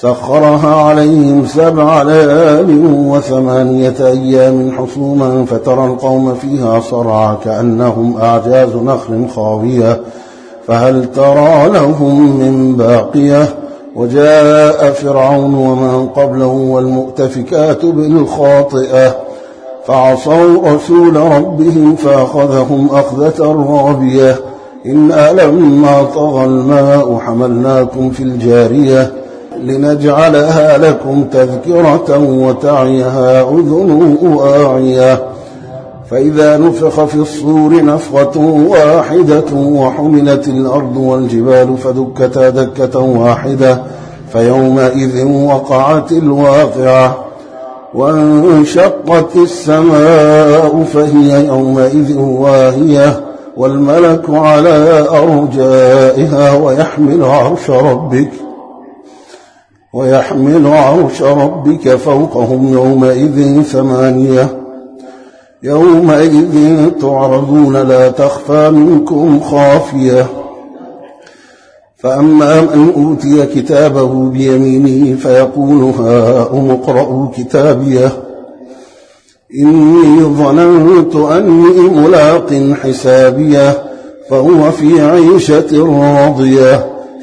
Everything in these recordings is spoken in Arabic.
سخرها عليهم سبع ليال وثمانية أيام حصوما فترى القوم فيها صرعى كأنهم أعجاز نخل خاوية فهل ترى لهم من باقية؟ وجاء فرعون ومن قبله والمؤتفكات بالخاطئة فعصوا رسول ربهم فأخذهم أخذة رابية إنا لما طغى الماء حملناكم في الجارية لنجعلها لكم تذكرة وتعيها أذن وآعية. فإذا نفخ في الصور نفخة واحدة وحملت الأرض والجبال فدكتا دكة واحدة فيومئذ وقعت الواقعة. وانشقت السماء فهي يومئذ واهية والملك على أرجائها ويحمل عرش ربك. ويحمل عرش ربك فوقهم يومئذ ثمانية. يومئذ تعرضون لا تخفى منكم خافية. فأما من أوتي كتابه بيمينه فيقول هاؤم اقرءوا كتابيه إني ظننت أني ملاق حسابية فهو في عيشة راضية.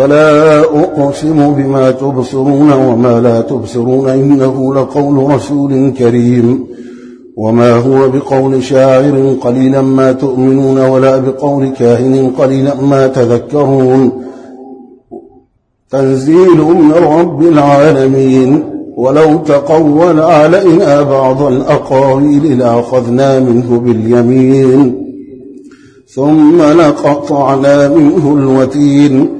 فلا أقسم بما تبصرون وما لا تبصرون إنه لقول رسول كريم وما هو بقول شاعر قليلا ما تؤمنون ولا بقول كاهن قليلا ما تذكرون تنزيل من رب العالمين ولو تقول علينا بعض الأقاويل لأخذنا منه باليمين ثم لقطعنا منه الوتين